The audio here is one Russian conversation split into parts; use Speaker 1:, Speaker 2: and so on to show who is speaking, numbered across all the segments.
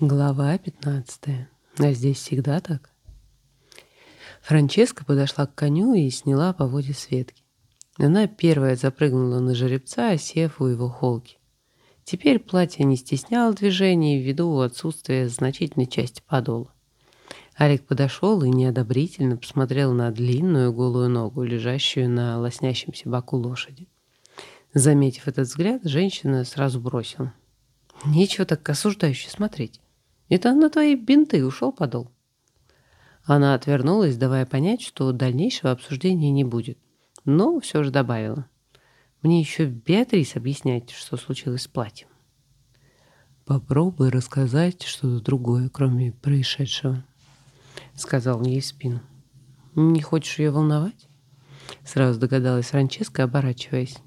Speaker 1: Глава 15. А здесь всегда так? Франческа подошла к коню и сняла по воде с ветки. Она первая запрыгнула на жеребца, сев у его холки. Теперь платье не стесняло движений ввиду отсутствия значительной части подола. Алик подошел и неодобрительно посмотрел на длинную голую ногу, лежащую на лоснящемся боку лошади. Заметив этот взгляд, женщина сразу бросила. «Нечего так осуждающе смотреть. Это на твои бинты ушел подол. Она отвернулась, давая понять, что дальнейшего обсуждения не будет, но все же добавила. Мне еще Беатрис объяснять, что случилось с платьем. «Попробуй рассказать что-то другое, кроме происшедшего», — сказал ей в спину. «Не хочешь ее волновать?» Сразу догадалась Франческа, оборачиваясь.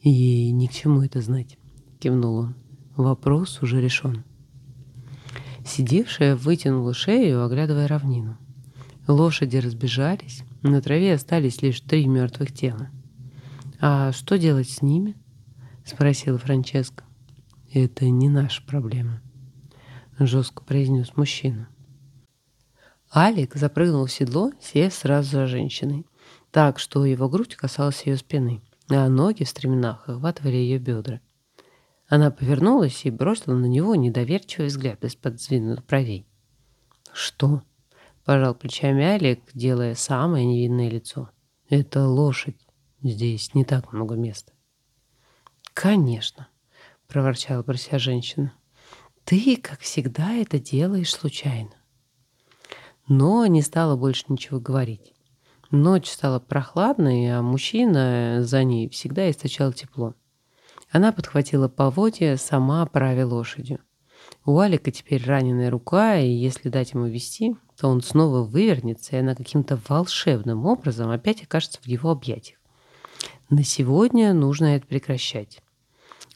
Speaker 1: «Ей ни к чему это знать», — кивнул он. «Вопрос уже решен». Сидевшая вытянула шею, оглядывая равнину. Лошади разбежались, на траве остались лишь три мертвых тела. «А что делать с ними?» — спросила Франческа. «Это не наша проблема», — жестко произнес мужчина. Алик запрыгнул в седло, сев сразу за женщиной, так что его грудь касалась ее спины, а ноги в стременах охватывали ее бедра. Она повернулась и бросила на него недоверчивый взгляд из-под сдвинутых бровей. «Что?» — пожал плечами Алик, делая самое невинное лицо. «Это лошадь. Здесь не так много места». «Конечно», — проворчала про себя женщина. «Ты, как всегда, это делаешь случайно». Но не стала больше ничего говорить. Ночь стала прохладной, а мужчина за ней всегда источал тепло. Она подхватила поводья, сама правя лошадью. У Алика теперь раненая рука, и если дать ему вести, то он снова вывернется, и она каким-то волшебным образом опять окажется в его объятиях. На сегодня нужно это прекращать.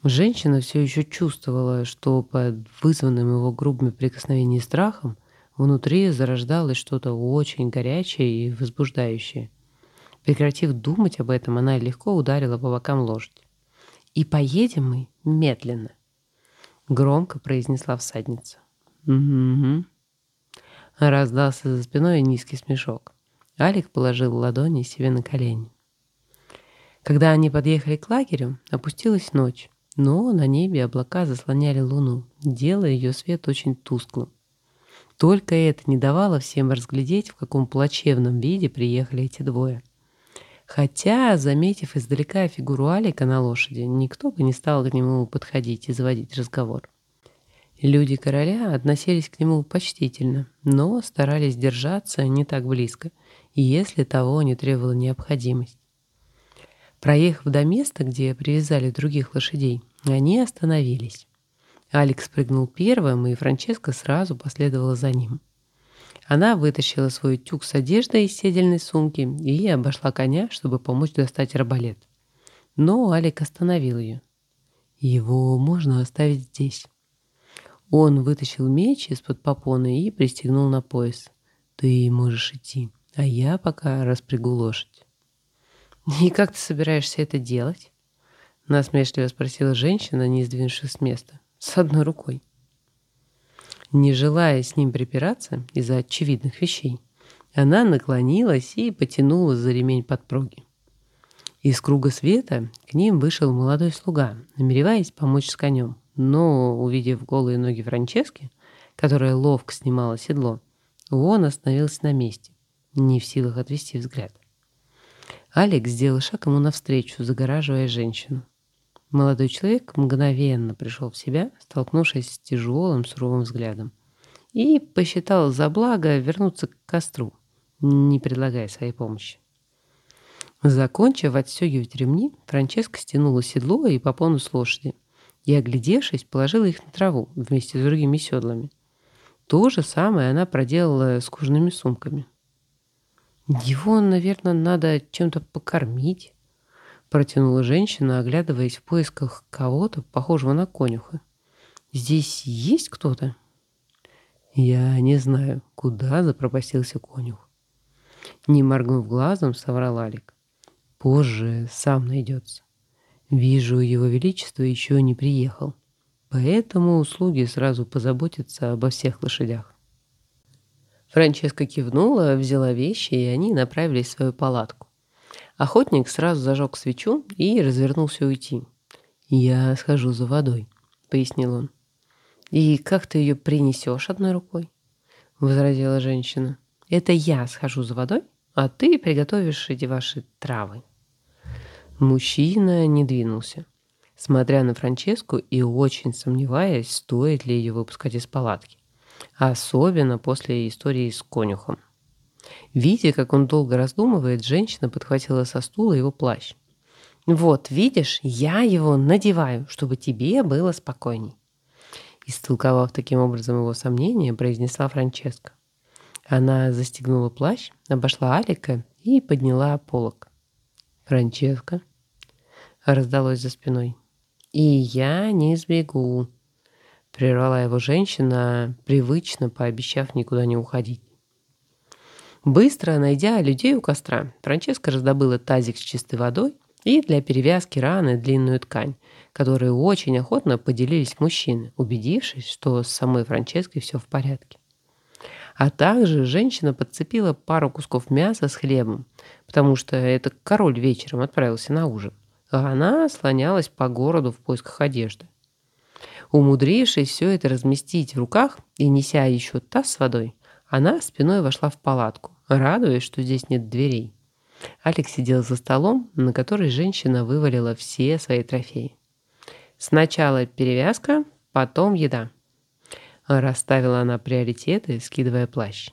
Speaker 1: Женщина все еще чувствовала, что под вызванным его грубыми прикосновениями страхом внутри зарождалось что-то очень горячее и возбуждающее. Прекратив думать об этом, она легко ударила по бокам лошадь. И поедем мы медленно, громко произнесла всадница. Угу. Раздался за спиной низкий смешок. Алик положил ладони себе на колени. Когда они подъехали к лагерю, опустилась ночь, но на небе облака заслоняли луну, делая ее свет очень тусклым. Только это не давало всем разглядеть, в каком плачевном виде приехали эти двое. Хотя, заметив издалека фигуру Алика на лошади, никто бы не стал к нему подходить и заводить разговор. Люди короля относились к нему почтительно, но старались держаться не так близко, если того не требовала необходимость. Проехав до места, где привязали других лошадей, они остановились. Алекс прыгнул первым, и Франческа сразу последовала за ним. Она вытащила свой тюк с одеждой из седельной сумки и обошла коня, чтобы помочь достать арбалет. Но Алик остановил ее. «Его можно оставить здесь». Он вытащил меч из-под попоны и пристегнул на пояс. «Ты можешь идти, а я пока распрягу лошадь». «И как ты собираешься это делать?» Насмешливо спросила женщина, не сдвинувшись с места. «С одной рукой». Не желая с ним припираться из-за очевидных вещей, она наклонилась и потянула за ремень подпруги. Из круга света к ним вышел молодой слуга, намереваясь помочь с конем, но, увидев голые ноги Франчески, которая ловко снимала седло, он остановился на месте, не в силах отвести взгляд. Алекс сделал шаг ему навстречу, загораживая женщину. Молодой человек мгновенно пришел в себя, столкнувшись с тяжелым суровым взглядом, и посчитал за благо вернуться к костру, не предлагая своей помощи. Закончив отстегивать ремни, Франческа стянула седло и попону с лошади и, оглядевшись, положила их на траву вместе с другими седлами. То же самое она проделала с кожаными сумками. Его, наверное, надо чем-то покормить, Протянула женщина, оглядываясь в поисках кого-то, похожего на конюха. «Здесь есть кто-то?» «Я не знаю, куда запропастился конюх». Не моргнув глазом, соврал Алик. «Позже сам найдется. Вижу, его величество еще не приехал, поэтому слуги сразу позаботятся обо всех лошадях. Франческа кивнула, взяла вещи, и они направились в свою палатку. Охотник сразу зажег свечу и развернулся уйти. «Я схожу за водой», — пояснил он. «И как ты ее принесешь одной рукой?» — возразила женщина. «Это я схожу за водой, а ты приготовишь эти ваши травы». Мужчина не двинулся, смотря на Франческу и очень сомневаясь, стоит ли ее выпускать из палатки. Особенно после истории с конюхом. Видя, как он долго раздумывает, женщина подхватила со стула его плащ. «Вот, видишь, я его надеваю, чтобы тебе было спокойней». Истолковав таким образом его сомнения, произнесла Франческа. Она застегнула плащ, обошла Алика и подняла полок. «Франческа?» раздалось за спиной. «И я не сбегу», — прервала его женщина, привычно пообещав никуда не уходить. Быстро найдя людей у костра, Франческа раздобыла тазик с чистой водой и для перевязки раны длинную ткань, которую очень охотно поделились мужчины, убедившись, что с самой Франческой все в порядке. А также женщина подцепила пару кусков мяса с хлебом, потому что это король вечером отправился на ужин, а она слонялась по городу в поисках одежды. Умудрившись все это разместить в руках и неся еще таз с водой, она спиной вошла в палатку, радуясь, что здесь нет дверей. Алекс сидел за столом, на который женщина вывалила все свои трофеи. Сначала перевязка, потом еда. Расставила она приоритеты, скидывая плащ.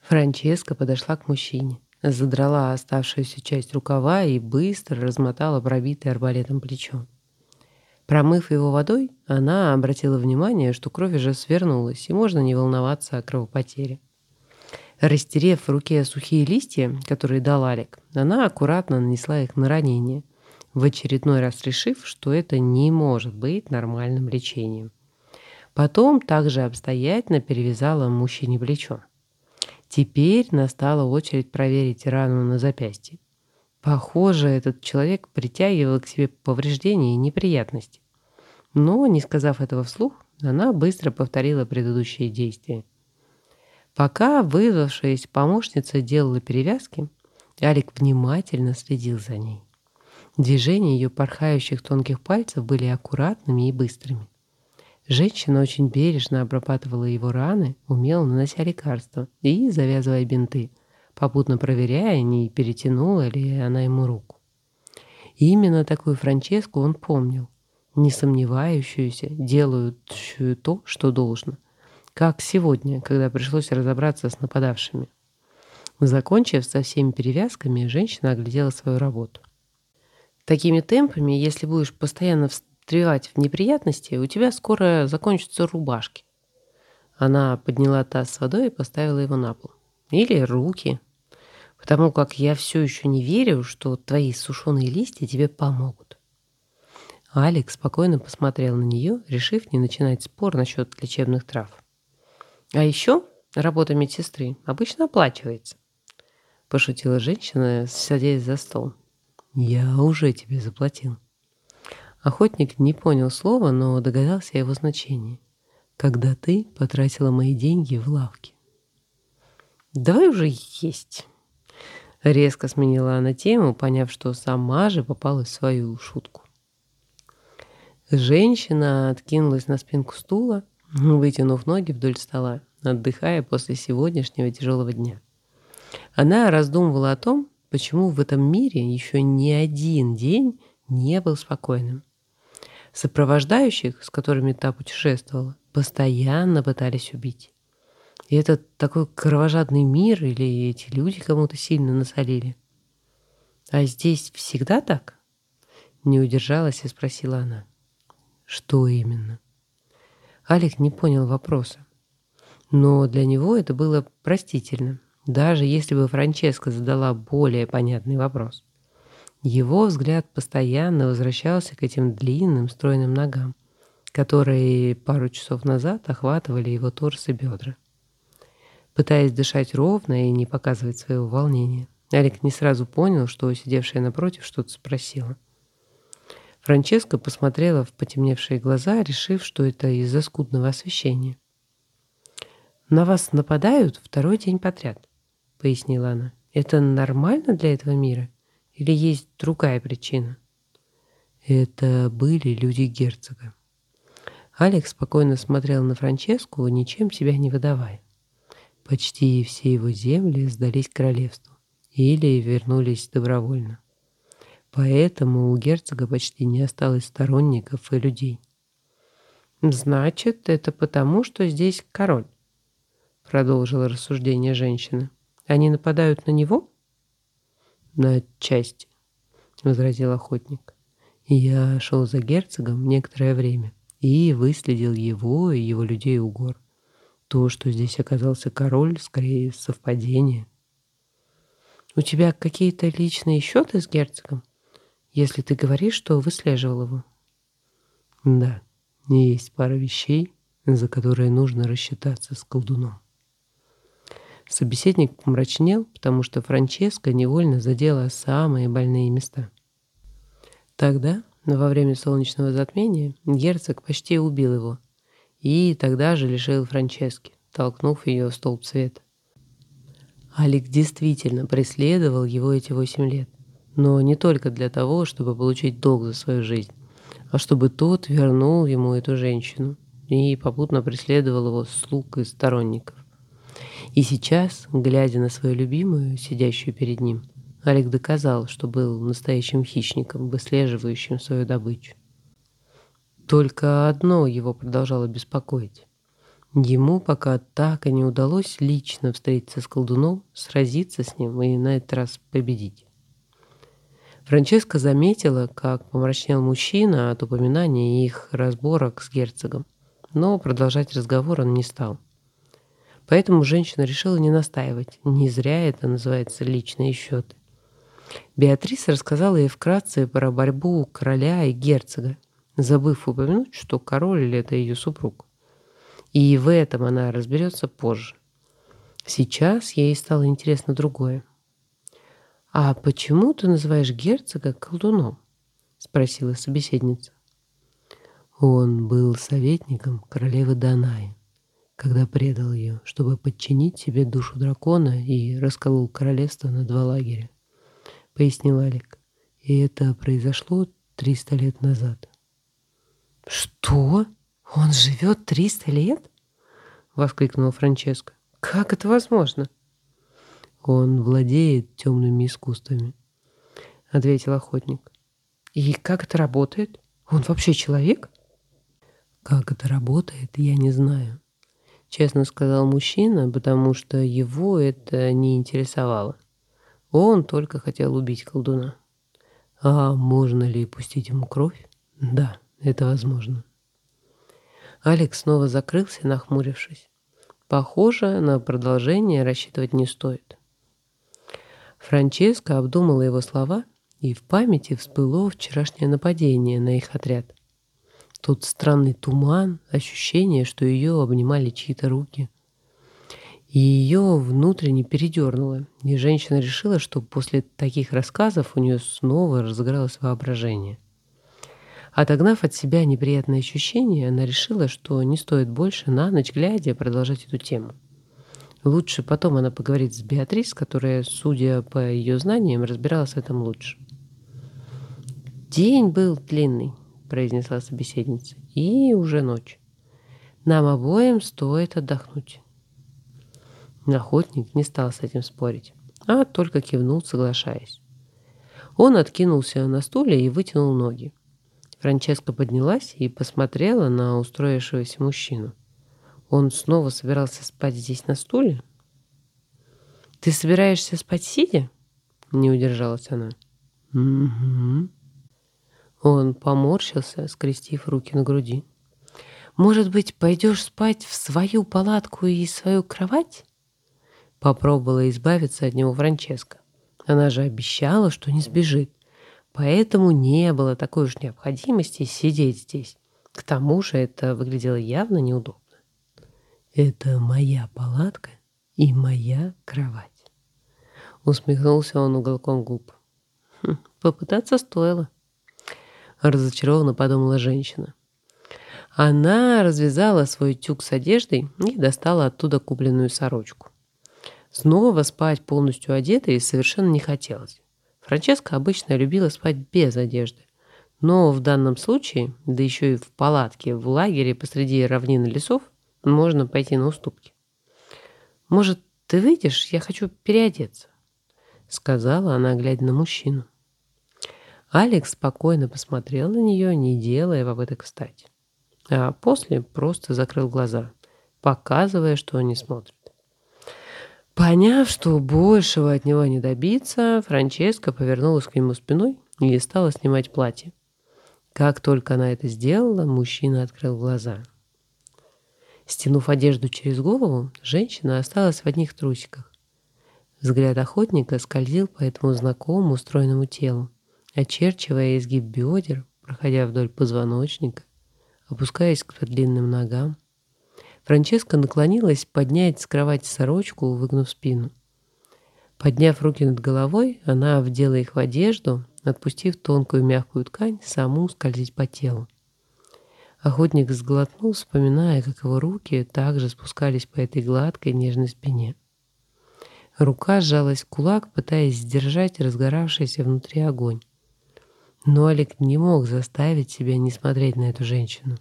Speaker 1: Франческа подошла к мужчине, задрала оставшуюся часть рукава и быстро размотала пробитое арбалетом плечо. Промыв его водой, она обратила внимание, что кровь уже свернулась, и можно не волноваться о кровопотере. Растерев в руке сухие листья, которые дал Алик, она аккуратно нанесла их на ранение, в очередной раз решив, что это не может быть нормальным лечением. Потом также обстоятельно перевязала мужчине плечо. Теперь настала очередь проверить рану на запястье. Похоже, этот человек притягивал к себе повреждения и неприятности. Но, не сказав этого вслух, она быстро повторила предыдущие действия. Пока вызвавшаяся помощница делала перевязки, Алик внимательно следил за ней. Движения ее порхающих тонких пальцев были аккуратными и быстрыми. Женщина очень бережно обрабатывала его раны, умело нанося лекарства и завязывая бинты, попутно проверяя, не перетянула ли она ему руку. И именно такую Франческу он помнил, не сомневающуюся, делающую то, что должно – как сегодня, когда пришлось разобраться с нападавшими. Закончив со всеми перевязками, женщина оглядела свою работу. Такими темпами, если будешь постоянно встревать в неприятности, у тебя скоро закончатся рубашки. Она подняла таз с водой и поставила его на пол. Или руки. Потому как я все еще не верю, что твои сушеные листья тебе помогут. Алекс спокойно посмотрел на нее, решив не начинать спор насчет лечебных трав. А еще работа медсестры обычно оплачивается. Пошутила женщина, садясь за стол. Я уже тебе заплатил. Охотник не понял слова, но догадался о его значении. Когда ты потратила мои деньги в лавке. Давай уже есть. Резко сменила она тему, поняв, что сама же попала в свою шутку. Женщина откинулась на спинку стула, вытянув ноги вдоль стола, отдыхая после сегодняшнего тяжелого дня. Она раздумывала о том, почему в этом мире еще ни один день не был спокойным. Сопровождающих, с которыми та путешествовала, постоянно пытались убить. И это такой кровожадный мир или эти люди кому-то сильно насолили? А здесь всегда так? Не удержалась и спросила она. Что именно? Алик не понял вопроса. Но для него это было простительно, даже если бы Франческа задала более понятный вопрос. Его взгляд постоянно возвращался к этим длинным стройным ногам, которые пару часов назад охватывали его торс и бедра. Пытаясь дышать ровно и не показывать своего волнения, Алик не сразу понял, что сидевшая напротив что-то спросила. Франческа посмотрела в потемневшие глаза, решив, что это из-за скудного освещения. «На вас нападают второй день подряд», — пояснила она. «Это нормально для этого мира? Или есть другая причина?» Это были люди герцога. Алекс спокойно смотрел на Франческу, ничем себя не выдавая. Почти все его земли сдались королевству или вернулись добровольно. Поэтому у герцога почти не осталось сторонников и людей. «Значит, это потому, что здесь король», — продолжила рассуждение женщины. «Они нападают на него?» «На части», — возразил охотник. «Я шел за герцогом некоторое время и выследил его и его людей у гор. То, что здесь оказался король, скорее совпадение». «У тебя какие-то личные счеты с герцогом?» Если ты говоришь, что выслеживал его. Да, есть пара вещей, за которые нужно рассчитаться с колдуном. Собеседник помрачнел, потому что Франческа невольно задела самые больные места. Тогда, во время солнечного затмения, герцог почти убил его, и тогда же лишил Франчески, толкнув ее в столб света. Алик действительно преследовал его эти восемь лет но не только для того, чтобы получить долг за свою жизнь, а чтобы тот вернул ему эту женщину и попутно преследовал его слуг и сторонников. И сейчас, глядя на свою любимую, сидящую перед ним, Алик доказал, что был настоящим хищником, выслеживающим свою добычу. Только одно его продолжало беспокоить. Ему пока так и не удалось лично встретиться с колдуном, сразиться с ним и на этот раз победить. Франческа заметила, как помрачнел мужчина от упоминания их разборок с герцогом, но продолжать разговор он не стал. Поэтому женщина решила не настаивать. Не зря это называется личные счеты. Беатриса рассказала ей вкратце про борьбу короля и герцога, забыв упомянуть, что король – это ее супруг. И в этом она разберется позже. Сейчас ей стало интересно другое. «А почему ты называешь герцога колдуном?» — спросила собеседница. Он был советником королевы Данаи, когда предал ее, чтобы подчинить себе душу дракона и расколол королевство на два лагеря, — пояснил Алик. И это произошло триста лет назад. «Что? Он живет триста лет?» — воскликнула Франческа. «Как это возможно?» Он владеет темными искусствами, ответил охотник. И как это работает? Он вообще человек? Как это работает, я не знаю. Честно сказал мужчина, потому что его это не интересовало. Он только хотел убить колдуна. А можно ли пустить ему кровь? Да, это возможно. Алекс снова закрылся, нахмурившись. Похоже, на продолжение рассчитывать не стоит. Франческа обдумала его слова, и в памяти всплыло вчерашнее нападение на их отряд. Тот странный туман, ощущение, что ее обнимали чьи-то руки. И ее внутренне передернуло, и женщина решила, что после таких рассказов у нее снова разыгралось воображение. Отогнав от себя неприятное ощущение, она решила, что не стоит больше на ночь глядя продолжать эту тему. Лучше потом она поговорит с Беатрис, которая, судя по ее знаниям, разбиралась в этом лучше. «День был длинный», — произнесла собеседница, — «и уже ночь. Нам обоим стоит отдохнуть». Охотник не стал с этим спорить, а только кивнул, соглашаясь. Он откинулся на стуле и вытянул ноги. Франческа поднялась и посмотрела на устроившегося мужчину. Он снова собирался спать здесь на стуле? «Ты собираешься спать сидя?» Не удержалась она. «Угу». Он поморщился, скрестив руки на груди. «Может быть, пойдешь спать в свою палатку и свою кровать?» Попробовала избавиться от него Франческа. Она же обещала, что не сбежит. Поэтому не было такой уж необходимости сидеть здесь. К тому же это выглядело явно неудобно. Это моя палатка и моя кровать. Усмехнулся он уголком губ. Хм, попытаться стоило. разочарованно подумала женщина. Она развязала свой тюк с одеждой и достала оттуда купленную сорочку. Снова спать полностью одетой совершенно не хотелось. Франческа обычно любила спать без одежды. Но в данном случае, да еще и в палатке, в лагере посреди равнины лесов, можно пойти на уступки. «Может, ты выйдешь? Я хочу переодеться», — сказала она, глядя на мужчину. Алекс спокойно посмотрел на нее, не делая попыток встать. А после просто закрыл глаза, показывая, что не смотрит. Поняв, что большего от него не добиться, Франческа повернулась к нему спиной и стала снимать платье. Как только она это сделала, мужчина открыл глаза. Стянув одежду через голову, женщина осталась в одних трусиках. Взгляд охотника скользил по этому знакомому стройному телу, очерчивая изгиб бедер, проходя вдоль позвоночника, опускаясь к длинным ногам. Франческа наклонилась поднять с кровати сорочку, выгнув спину. Подняв руки над головой, она вдела их в одежду, отпустив тонкую мягкую ткань саму скользить по телу. Охотник сглотнул, вспоминая, как его руки также спускались по этой гладкой нежной спине. Рука сжалась в кулак, пытаясь сдержать разгоравшийся внутри огонь. Но Олег не мог заставить себя не смотреть на эту женщину.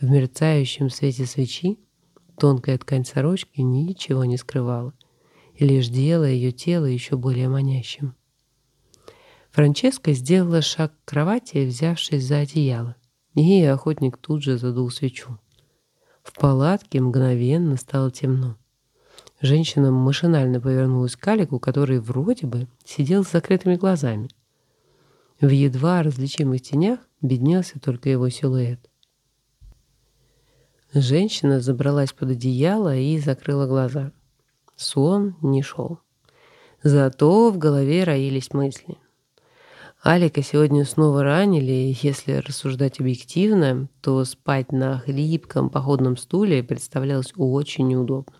Speaker 1: В мерцающем свете свечи тонкая ткань сорочки ничего не скрывала и лишь делала ее тело еще более манящим. Франческа сделала шаг к кровати, взявшись за одеяло, и охотник тут же задул свечу. В палатке мгновенно стало темно. Женщина машинально повернулась к Алику, который вроде бы сидел с закрытыми глазами. В едва различимых тенях беднелся только его силуэт. Женщина забралась под одеяло и закрыла глаза. Сон не шел. Зато в голове роились мысли. Алика сегодня снова ранили, если рассуждать объективно, то спать на хлипком походном стуле представлялось очень неудобно.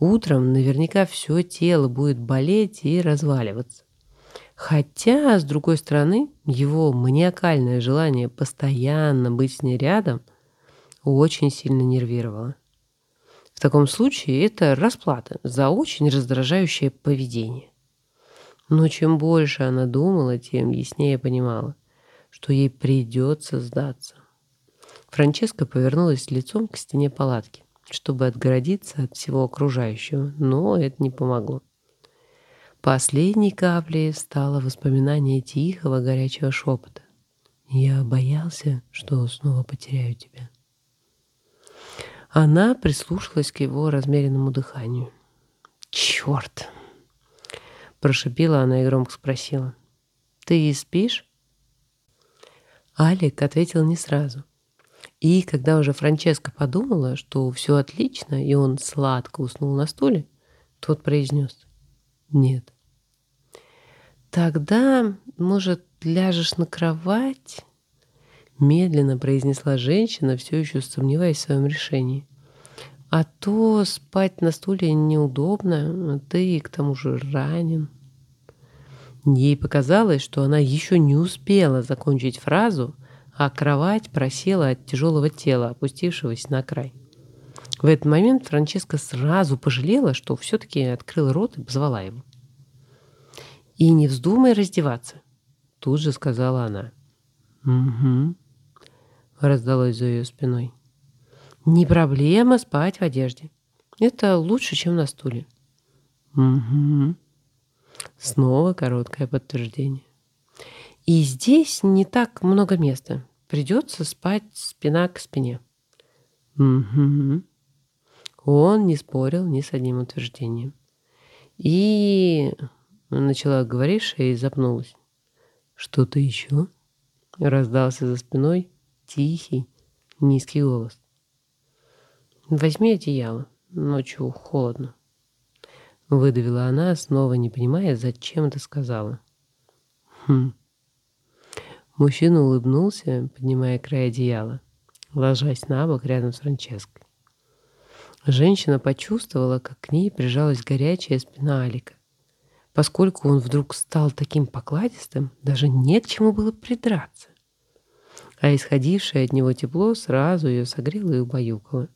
Speaker 1: Утром наверняка все тело будет болеть и разваливаться. Хотя, с другой стороны, его маниакальное желание постоянно быть с ней рядом – очень сильно нервировало. В таком случае это расплата за очень раздражающее поведение. Но чем больше она думала, тем яснее понимала, что ей придется сдаться. Франческа повернулась лицом к стене палатки, чтобы отгородиться от всего окружающего, но это не помогло. Последней каплей стало воспоминание тихого горячего шепота. «Я боялся, что снова потеряю тебя». Она прислушалась к его размеренному дыханию. «Черт!» Прошипела она и громко спросила. «Ты спишь?» Алик ответил не сразу. И когда уже Франческа подумала, что все отлично, и он сладко уснул на стуле, тот произнес «Нет». «Тогда, может, ляжешь на кровать?» Медленно произнесла женщина, все еще сомневаясь в своем решении. А то спать на стуле неудобно, ты к тому же ранен. Ей показалось, что она еще не успела закончить фразу, а кровать просела от тяжелого тела, опустившегося на край. В этот момент Франческа сразу пожалела, что все-таки открыла рот и позвала его. «И не вздумай раздеваться», — тут же сказала она. «Угу», — раздалось за ее спиной. Не проблема спать в одежде. Это лучше, чем на стуле. Угу. Снова короткое подтверждение. И здесь не так много места. Придется спать спина к спине. Угу. Он не спорил ни с одним утверждением. И начала говорившая и запнулась. Что-то еще? Раздался за спиной тихий, низкий голос. «Возьми одеяло. Ночью холодно». Выдавила она, снова не понимая, зачем это сказала. «Хм». Мужчина улыбнулся, поднимая край одеяла, ложась на бок рядом с Франческой. Женщина почувствовала, как к ней прижалась горячая спина Алика. Поскольку он вдруг стал таким покладистым, даже не к чему было придраться. а исходившее от него тепло сразу ее согрело и убаюкало.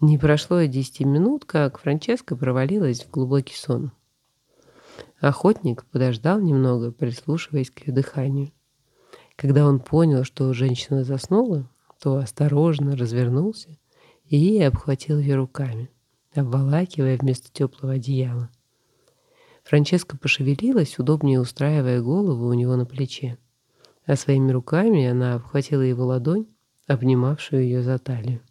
Speaker 1: Не прошло и десяти минут, как Франческа провалилась в глубокий сон. Охотник подождал немного, прислушиваясь к ее дыханию. Когда он понял, что женщина заснула, то осторожно развернулся и обхватил ее руками, обволакивая вместо теплого одеяла. Франческа пошевелилась, удобнее устраивая голову у него на плече, а своими руками она обхватила его ладонь, обнимавшую ее за талию.